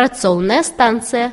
працоўная станцыя.